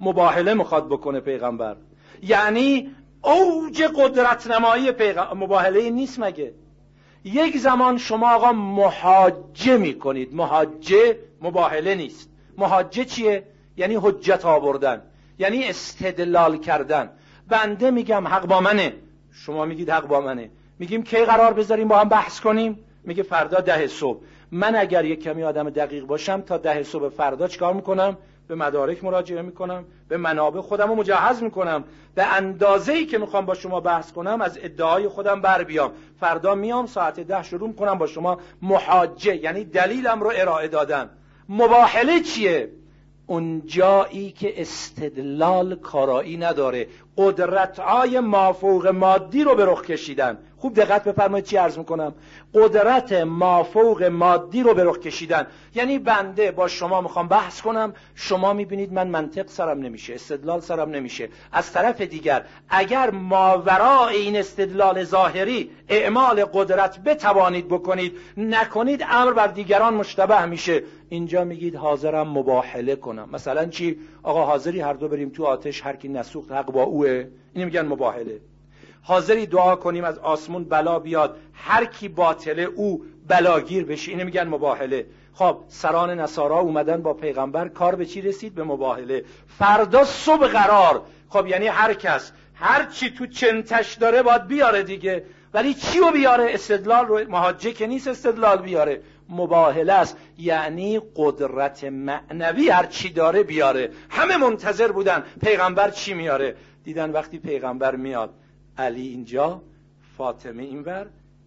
مباهله می‌خواد بکنه پیغمبر. یعنی اوج قدرت نمایی پیغمبر مباهله نیست مگه؟ یک زمان شما آقا محاجه می‌کنید. محاجه مباهله نیست. محاجه چیه؟ یعنی حجت آوردن. یعنی استدلال کردن. بنده میگم حق با منه. شما میگید حق با منه. میگیم کی قرار بذاریم با هم بحث کنیم؟ میگه فردا ده صبح. من اگر یک کمی آدم دقیق باشم تا ده صبح فردا چکار می‌کنم؟ به مدارک مراجعه می‌کنم به منابع خودم رو مجهز می‌کنم. به اندازه ای که می‌خوام با شما بحث کنم از ادعای خودم بر بیام. فردا میام ساعت ده شروع می‌کنم با شما محاجه یعنی دلیلم رو ارائه دادن. مباحله چیه؟ اون جایی که استدلال کارایی نداره. قدرتهای مافوق مادی رو به رخ کشیدن. خوب دقت بفرمایید چی عرض می‌کنم. قدرت مافوق مادی رو به رخ کشیدن. یعنی بنده با شما می‌خوام بحث کنم. شما می‌بینید من منطق سرم نمیشه استدلال سرم نمیشه. از طرف دیگر اگر ماورای این استدلال ظاهری اعمال قدرت بتوانید بکنید نکنید امر بر دیگران مشتبه میشه. اینجا میگید حاضرم مباهله کنم. مثلا چی؟ آقا حاضری هر دو بریم تو آتش هر کی نسوخت حق با اوه. اینو میگن مباهله حاضری دعا کنیم از آسمون بلا بیاد. هر کی باطله او بلاگیر بشه اینو میگن مباهله. خب سران نصارا اومدن با پیغمبر کار به چی رسید؟ به مباهله. فردا صبح قرار. خب یعنی هر کس هر چی تو چنتش داره باید بیاره دیگه. ولی چی رو بیاره؟ استدلال رو مهاجه که نیست استدلال بیاره. مباهله است. یعنی قدرت معنوی هر چی داره بیاره. همه منتظر بودن پیغمبر چی میاره. دیدن وقتی پیغمبر میاد علی اینجا فاطمه اینور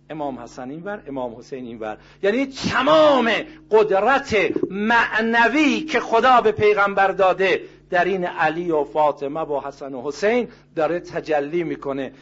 امام حسن اینور امام حسین اینور. یعنی تمام قدرت معنوی که خدا به پیغمبر داده در این علی و فاطمه و حسن و حسین داره تجلی می‌کنه.